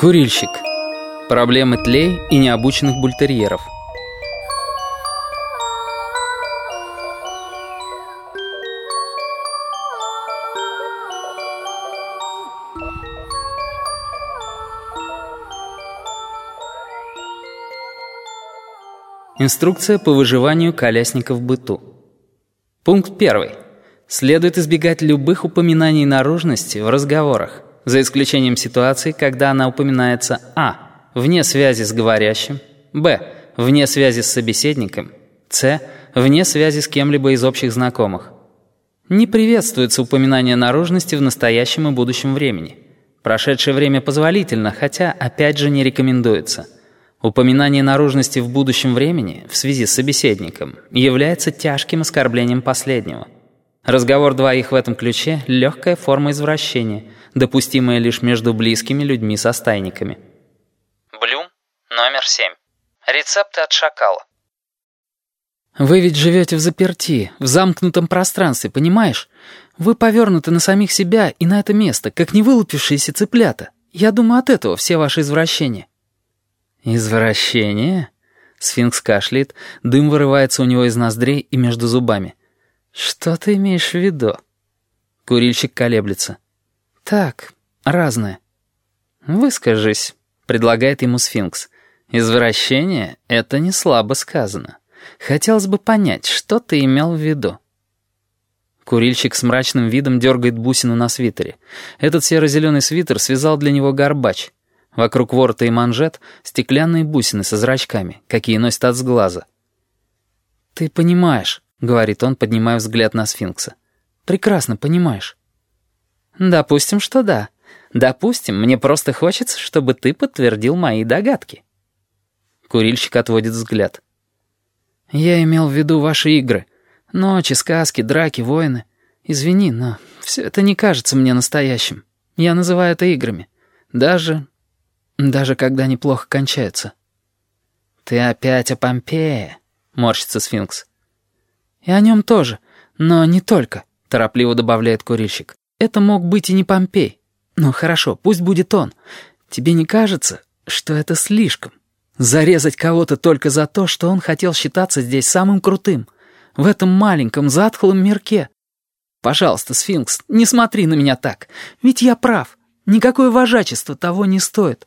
Курильщик. Проблемы тлей и необученных бультерьеров. Инструкция по выживанию колясника в быту. Пункт первый. Следует избегать любых упоминаний наружности в разговорах за исключением ситуации, когда она упоминается а. вне связи с говорящим, б. вне связи с собеседником, с. вне связи с кем-либо из общих знакомых. Не приветствуется упоминание наружности в настоящем и будущем времени. Прошедшее время позволительно, хотя опять же не рекомендуется. Упоминание наружности в будущем времени в связи с собеседником является тяжким оскорблением последнего. Разговор двоих в этом ключе – легкая форма извращения – допустимое лишь между близкими людьми со стайниками. Блюм, номер семь. Рецепты от шакала. Вы ведь живете в заперти, в замкнутом пространстве, понимаешь? Вы повернуты на самих себя и на это место, как невылупившиеся цыплята. Я думаю, от этого все ваши извращения. Извращения? Сфинкс кашляет, дым вырывается у него из ноздрей и между зубами. Что ты имеешь в виду? Курильщик колеблется. «Так, разное». «Выскажись», — предлагает ему сфинкс. «Извращение — это не слабо сказано. Хотелось бы понять, что ты имел в виду». Курильщик с мрачным видом дергает бусину на свитере. Этот серо-зеленый свитер связал для него горбач. Вокруг ворота и манжет стеклянные бусины со зрачками, какие носят от сглаза. «Ты понимаешь», — говорит он, поднимая взгляд на сфинкса. «Прекрасно понимаешь». «Допустим, что да. Допустим, мне просто хочется, чтобы ты подтвердил мои догадки». Курильщик отводит взгляд. «Я имел в виду ваши игры. Ночи, сказки, драки, войны. Извини, но все это не кажется мне настоящим. Я называю это играми. Даже... даже когда они плохо кончаются». «Ты опять о Помпее», — морщится сфинкс. «И о нем тоже, но не только», — торопливо добавляет курильщик. Это мог быть и не Помпей. Ну хорошо, пусть будет он. Тебе не кажется, что это слишком? Зарезать кого-то только за то, что он хотел считаться здесь самым крутым. В этом маленьком, затхлом мирке. Пожалуйста, сфинкс, не смотри на меня так. Ведь я прав. Никакое вожачество того не стоит.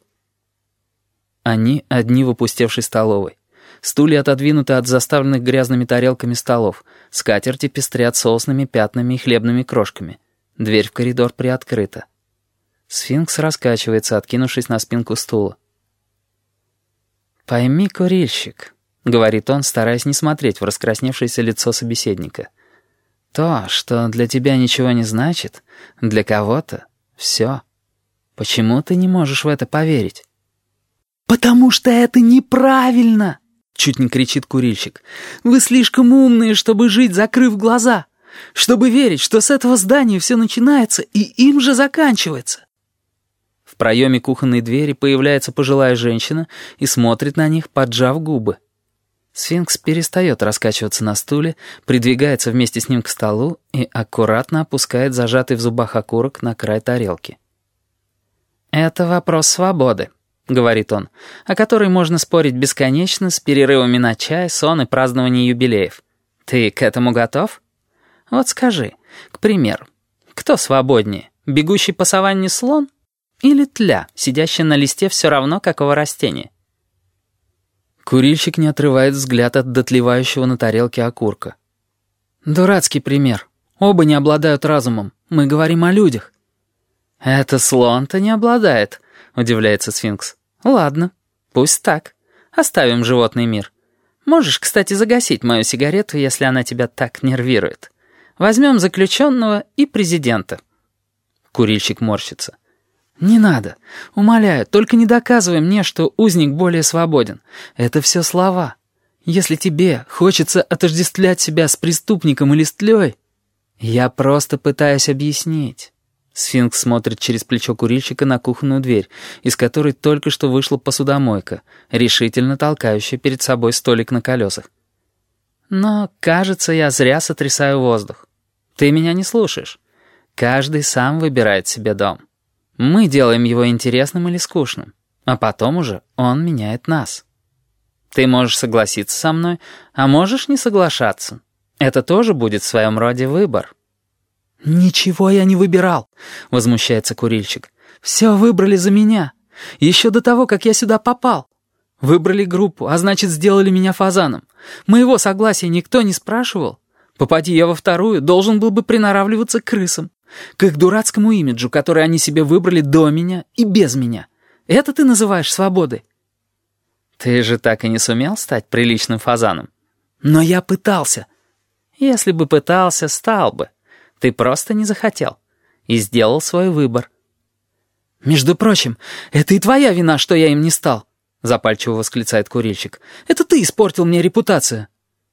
Они одни в опустевшей столовой. Стулья отодвинуты от заставленных грязными тарелками столов. Скатерти пестрят соусными пятнами и хлебными крошками. Дверь в коридор приоткрыта. Сфинкс раскачивается, откинувшись на спинку стула. «Пойми, курильщик», — говорит он, стараясь не смотреть в раскрасневшееся лицо собеседника. «То, что для тебя ничего не значит, для кого-то — все. Почему ты не можешь в это поверить?» «Потому что это неправильно!» — чуть не кричит курильщик. «Вы слишком умные, чтобы жить, закрыв глаза!» чтобы верить, что с этого здания все начинается и им же заканчивается. В проеме кухонной двери появляется пожилая женщина и смотрит на них, поджав губы. Сфинкс перестает раскачиваться на стуле, придвигается вместе с ним к столу и аккуратно опускает зажатый в зубах окурок на край тарелки. «Это вопрос свободы», — говорит он, «о которой можно спорить бесконечно с перерывами на чай, сон и празднование юбилеев. Ты к этому готов?» Вот скажи, к примеру, кто свободнее, бегущий по саванне слон или тля, сидящая на листе все равно какого растения? Курильщик не отрывает взгляд от дотлевающего на тарелке окурка. «Дурацкий пример. Оба не обладают разумом. Мы говорим о людях». «Это слон-то не обладает», — удивляется сфинкс. «Ладно, пусть так. Оставим животный мир. Можешь, кстати, загасить мою сигарету, если она тебя так нервирует». Возьмем заключенного и президента». Курильщик морщится. «Не надо. Умоляю, только не доказывай мне, что узник более свободен. Это все слова. Если тебе хочется отождествлять себя с преступником или с тлей, я просто пытаюсь объяснить». Сфинкс смотрит через плечо курильщика на кухонную дверь, из которой только что вышла посудомойка, решительно толкающая перед собой столик на колесах. Но, кажется, я зря сотрясаю воздух. Ты меня не слушаешь. Каждый сам выбирает себе дом. Мы делаем его интересным или скучным. А потом уже он меняет нас. Ты можешь согласиться со мной, а можешь не соглашаться. Это тоже будет в своем роде выбор». «Ничего я не выбирал», — возмущается курильщик. «Все выбрали за меня. Еще до того, как я сюда попал. Выбрали группу, а значит, сделали меня фазаном. Моего согласия никто не спрашивал. Попади я во вторую, должен был бы приноравливаться к крысам. К их дурацкому имиджу, который они себе выбрали до меня и без меня. Это ты называешь свободой?» «Ты же так и не сумел стать приличным фазаном?» «Но я пытался». «Если бы пытался, стал бы. Ты просто не захотел. И сделал свой выбор». «Между прочим, это и твоя вина, что я им не стал», — запальчиво восклицает курильщик. «Это ты испортил мне репутацию».